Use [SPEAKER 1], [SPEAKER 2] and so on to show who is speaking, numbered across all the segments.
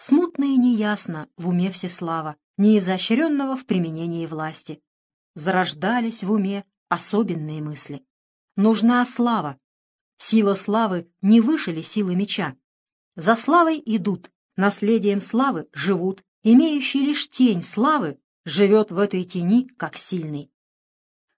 [SPEAKER 1] Смутно и неясно в уме Всеслава, неизощренного в применении власти. Зарождались в уме особенные мысли. Нужна слава. Сила славы не выше ли силы меча? За славой идут, наследием славы живут, имеющий лишь тень славы живет в этой тени как сильный.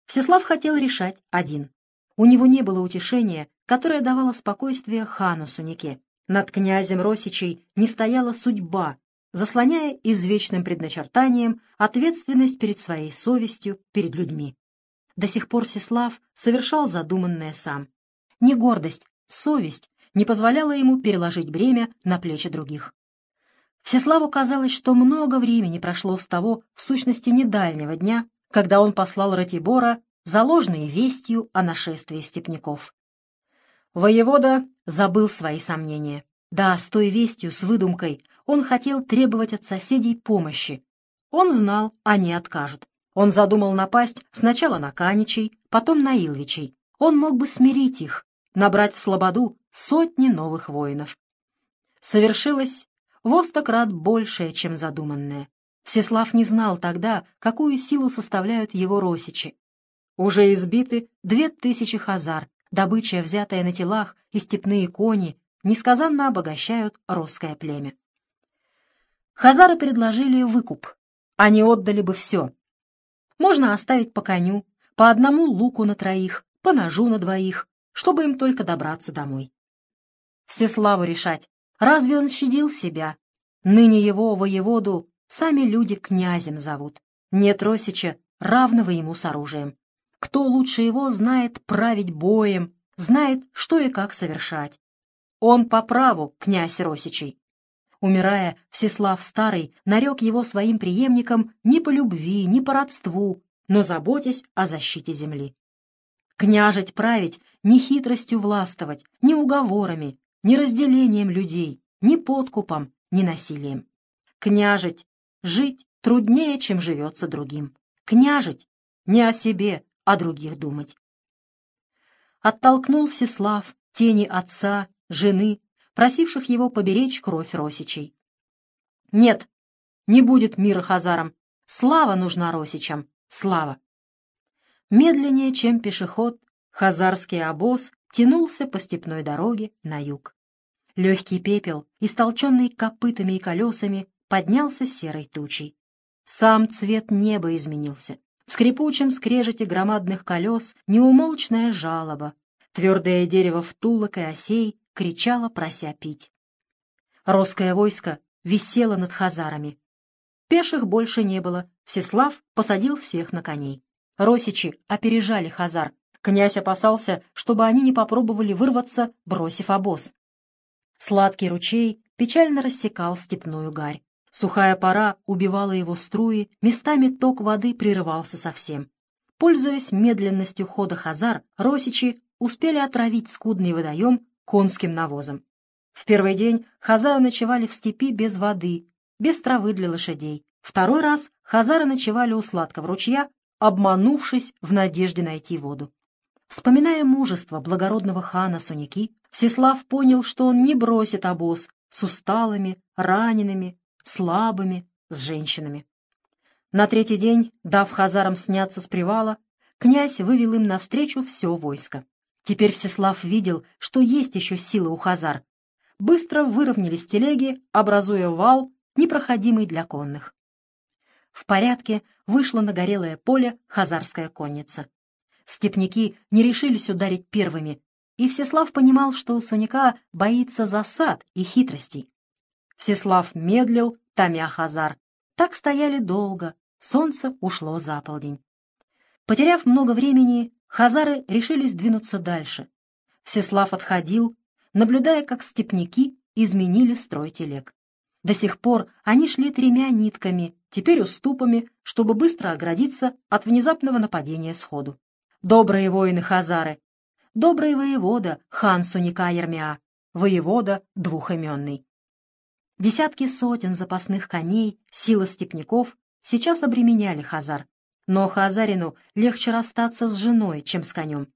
[SPEAKER 1] Всеслав хотел решать один. У него не было утешения, которое давало спокойствие хану Сунике. Над князем Росичей не стояла судьба, заслоняя извечным предначертанием ответственность перед своей совестью, перед людьми. До сих пор Всеслав совершал задуманное сам. Не гордость, совесть не позволяла ему переложить бремя на плечи других. Всеславу казалось, что много времени прошло с того, в сущности, недальнего дня, когда он послал Ратибора за ложной вестью о нашествии степняков. Воевода забыл свои сомнения. Да, с той вестью, с выдумкой, он хотел требовать от соседей помощи. Он знал, они откажут. Он задумал напасть сначала на Каничей, потом на Илвичей. Он мог бы смирить их, набрать в Слободу сотни новых воинов. Совершилось во сто крат большее, чем задуманное. Всеслав не знал тогда, какую силу составляют его росичи. Уже избиты две тысячи хазар, добыча, взятая на телах, и степные кони несказанно обогащают русское племя. Хазары предложили выкуп. Они отдали бы все. Можно оставить по коню, по одному луку на троих, по ножу на двоих, чтобы им только добраться домой. Всеславу решать, разве он щадил себя? Ныне его, воеводу, сами люди князем зовут. Нет Росича, равного ему с оружием. Кто лучше его знает править боем, знает, что и как совершать. Он по праву князь Росичей. Умирая, Всеслав Старый нарек его своим преемникам не по любви, не по родству, но заботясь о защите земли. Княжить править, не хитростью властвовать, не уговорами, не разделением людей, ни подкупом, ни насилием. Княжить, жить труднее, чем живется другим. Княжить, не о себе, о других думать. Оттолкнул Всеслав тени отца, жены, просивших его поберечь кровь Росичей. Нет, не будет мира хазарам. Слава нужна Росичам, слава. Медленнее, чем пешеход, хазарский обоз тянулся по степной дороге на юг. Легкий пепел, истолченный копытами и колесами, поднялся серой тучей. Сам цвет неба изменился. В скрипучем скрежете громадных колес неумолчная жалоба. Твердое дерево втулок и осей кричало, прося пить. Русское войско висело над хазарами. Пеших больше не было, Всеслав посадил всех на коней. Росичи опережали хазар. Князь опасался, чтобы они не попробовали вырваться, бросив обоз. Сладкий ручей печально рассекал степную гарь. Сухая пора убивала его струи, местами ток воды прерывался совсем. Пользуясь медленностью хода хазар, росичи успели отравить скудный водоем конским навозом. В первый день хазары ночевали в степи без воды, без травы для лошадей. Второй раз хазары ночевали у сладкого ручья, обманувшись в надежде найти воду. Вспоминая мужество благородного хана Суники, Всеслав понял, что он не бросит обоз с усталыми, ранеными, слабыми, с женщинами. На третий день, дав хазарам сняться с привала, князь вывел им навстречу все войско. Теперь Всеслав видел, что есть еще силы у хазар. Быстро выровнялись телеги, образуя вал, непроходимый для конных. В порядке вышла на горелое поле хазарская конница. Степняки не решились ударить первыми, и Всеслав понимал, что Суника боится засад и хитростей. Всеслав медлил, томя Хазар. Так стояли долго, солнце ушло за полдень. Потеряв много времени, хазары решились двинуться дальше. Всеслав отходил, наблюдая, как степняки изменили строй телег. До сих пор они шли тремя нитками, теперь уступами, чтобы быстро оградиться от внезапного нападения сходу. Добрые воины Хазары, добрый воевода хан Суника Ермиа, воевода двухименный. Десятки сотен запасных коней, сила степняков сейчас обременяли Хазар. Но Хазарину легче расстаться с женой, чем с конем.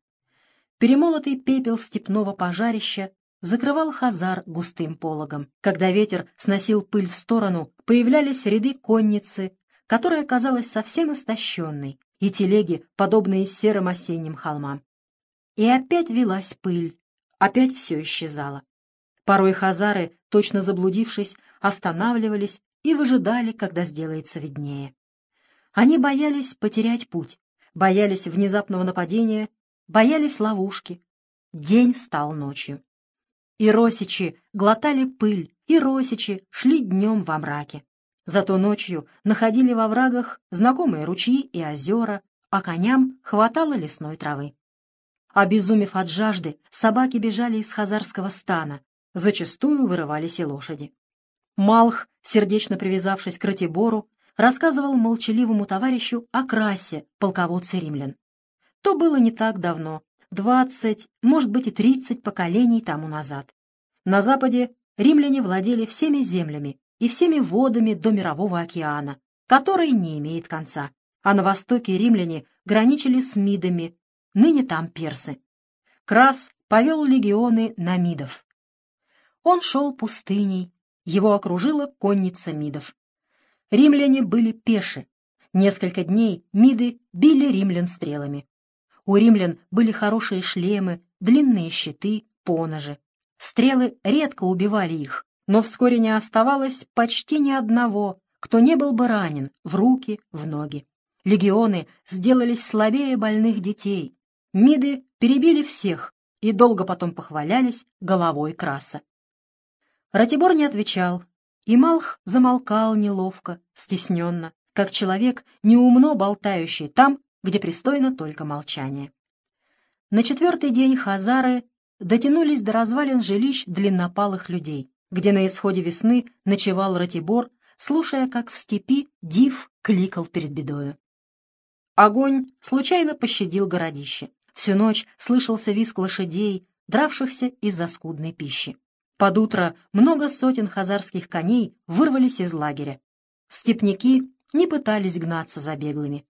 [SPEAKER 1] Перемолотый пепел степного пожарища закрывал Хазар густым пологом. Когда ветер сносил пыль в сторону, появлялись ряды конницы, которая казалась совсем истощенной, и телеги, подобные серым осенним холмам. И опять велась пыль, опять все исчезало. Порой хазары, точно заблудившись, останавливались и выжидали, когда сделается виднее. Они боялись потерять путь, боялись внезапного нападения, боялись ловушки. День стал ночью. И росичи глотали пыль, и росичи шли днем во мраке. Зато ночью находили во врагах знакомые ручьи и озера, а коням хватало лесной травы. Обезумев от жажды, собаки бежали из хазарского стана, зачастую вырывались и лошади. Малх, сердечно привязавшись к Ратибору, рассказывал молчаливому товарищу о красе полководца римлян. То было не так давно, двадцать, может быть и тридцать поколений тому назад. На западе римляне владели всеми землями и всеми водами до Мирового океана, который не имеет конца. А на востоке римляне граничили с Мидами, ныне там персы. Крас повел легионы на Мидов. Он шел пустыней, его окружила конница Мидов. Римляне были пеши. Несколько дней Миды били римлян стрелами. У римлян были хорошие шлемы, длинные щиты, поножи. Стрелы редко убивали их, но вскоре не оставалось почти ни одного, кто не был бы ранен в руки, в ноги. Легионы сделались слабее больных детей. Миды перебили всех и долго потом похвалялись головой краса. Ратибор не отвечал, и Малх замолкал неловко, стесненно, как человек, неумно болтающий там, где пристойно только молчание. На четвертый день хазары дотянулись до развалин жилищ длиннопалых людей, где на исходе весны ночевал Ратибор, слушая, как в степи Див кликал перед бедою. Огонь случайно пощадил городище. Всю ночь слышался визг лошадей, дравшихся из-за скудной пищи. Под утро много сотен хазарских коней вырвались из лагеря. Степняки не пытались гнаться за беглыми.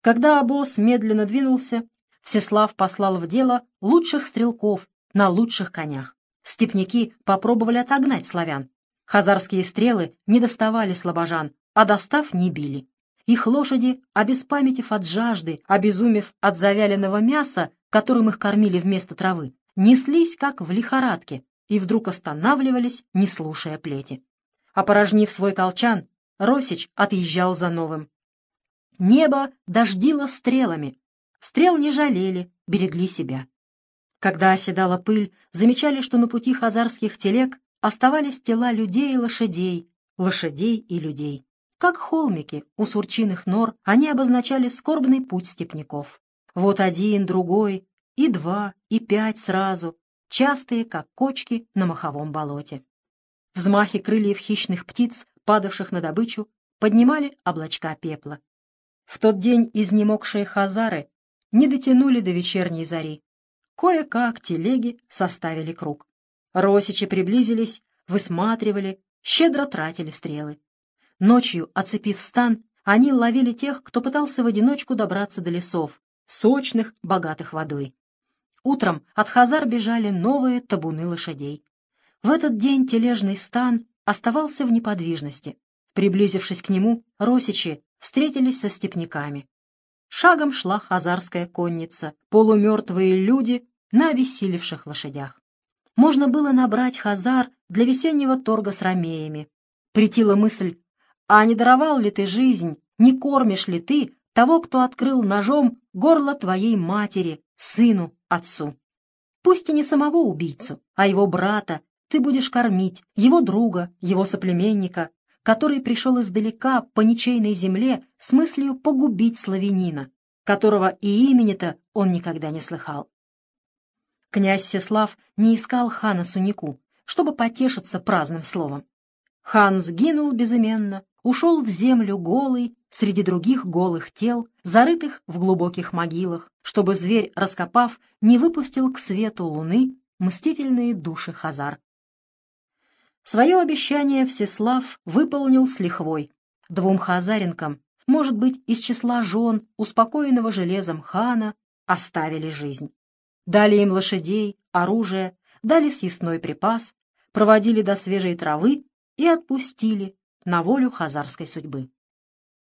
[SPEAKER 1] Когда обоз медленно двинулся, Всеслав послал в дело лучших стрелков на лучших конях. Степняки попробовали отогнать славян. Хазарские стрелы не доставали слабожан, а достав не били. Их лошади, обеспамятив от жажды, обезумев от завяленного мяса, которым их кормили вместо травы, неслись, как в лихорадке, и вдруг останавливались, не слушая плети. Опорожнив свой колчан, Росич отъезжал за новым. Небо дождило стрелами. Стрел не жалели, берегли себя. Когда оседала пыль, замечали, что на пути хазарских телег оставались тела людей и лошадей, лошадей и людей. Как холмики у сурчиных нор, они обозначали скорбный путь степняков. Вот один, другой, и два, и пять сразу, частые, как кочки на маховом болоте. Взмахи крыльев хищных птиц, падавших на добычу, поднимали облачка пепла. В тот день изнемогшие хазары не дотянули до вечерней зари. Кое-как телеги составили круг. Росичи приблизились, высматривали, щедро тратили стрелы. Ночью, оцепив стан, они ловили тех, кто пытался в одиночку добраться до лесов, сочных, богатых водой. Утром от Хазар бежали новые табуны лошадей. В этот день тележный стан оставался в неподвижности. Приблизившись к нему, росичи встретились со степняками. Шагом шла хазарская конница, полумертвые люди на обессилевших лошадях. Можно было набрать хазар для весеннего торга с ромеями. Притила мысль, а не даровал ли ты жизнь, не кормишь ли ты того, кто открыл ножом горло твоей матери, сыну, отцу? Пусть и не самого убийцу, а его брата, ты будешь кормить, его друга, его соплеменника, который пришел издалека по ничейной земле с мыслью погубить славянина, которого и имени-то он никогда не слыхал. Князь Сеслав не искал хана Сунику, чтобы потешиться праздным словом. Хан сгинул безыменно, ушел в землю голый, среди других голых тел, зарытых в глубоких могилах, чтобы зверь, раскопав, не выпустил к свету луны мстительные души Хазар. Свое обещание Всеслав выполнил с лихвой. Двум хазаренкам, может быть, из числа жен, успокоенного железом хана, оставили жизнь. Дали им лошадей, оружие, дали съестной припас, проводили до свежей травы и отпустили на волю хазарской судьбы.